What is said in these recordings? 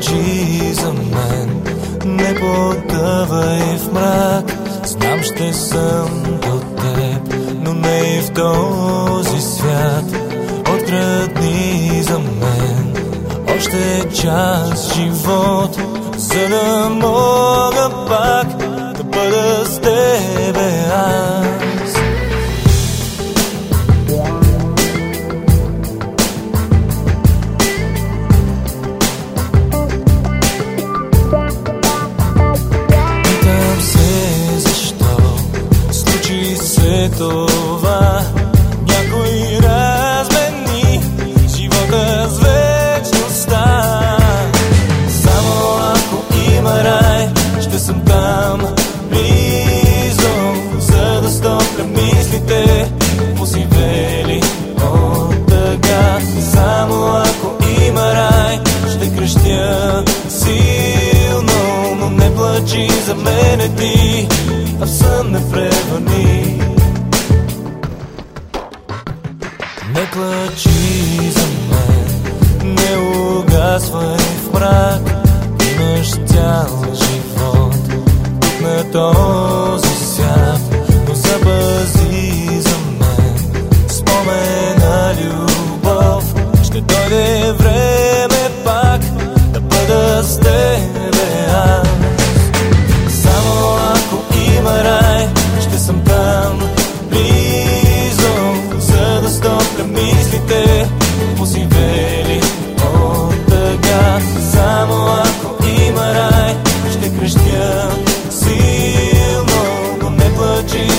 очи за мен. Не потъвай в мрак. Знам ще съм до теб Но не и в този свят. Открадни за мен. Още час живот За да мога пак това Някой размени живота с вечността. Само ако има рай, ще съм там близо За да стопля мислите, посивели от тъга. Само ако има рай, ще крещя силно Но не плачи за мене ти, а в сън не превърни Плачи за мен, не угасвай в мрак. Имаш цял живот. На този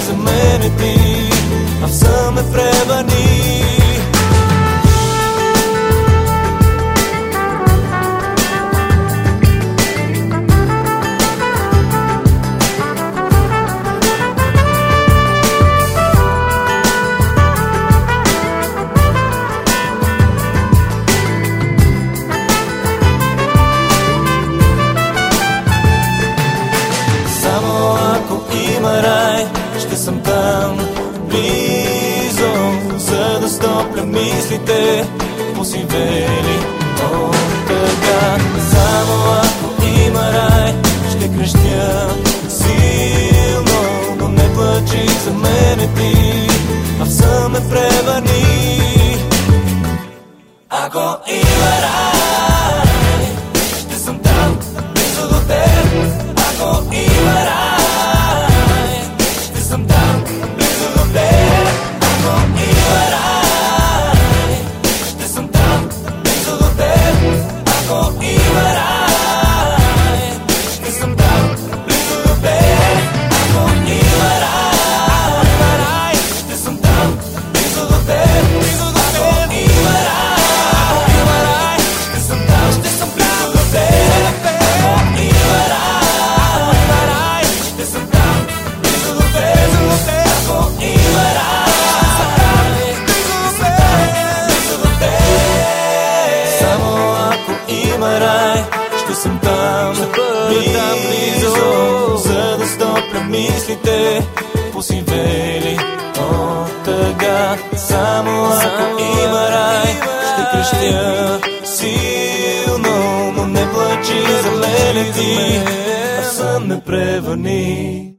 плачи за мене ти, а в близо За да стопля мислите, посивели от тъга Само ако има рай, ще крещя силно Но не плачи за мене ти, а в сън ме превърни. Ако има рай, там близо. За да стопля мислите, посивели. От тъга Само ако има рай, ще крещя силно Но не плачи за мене ти, а сън ме превърни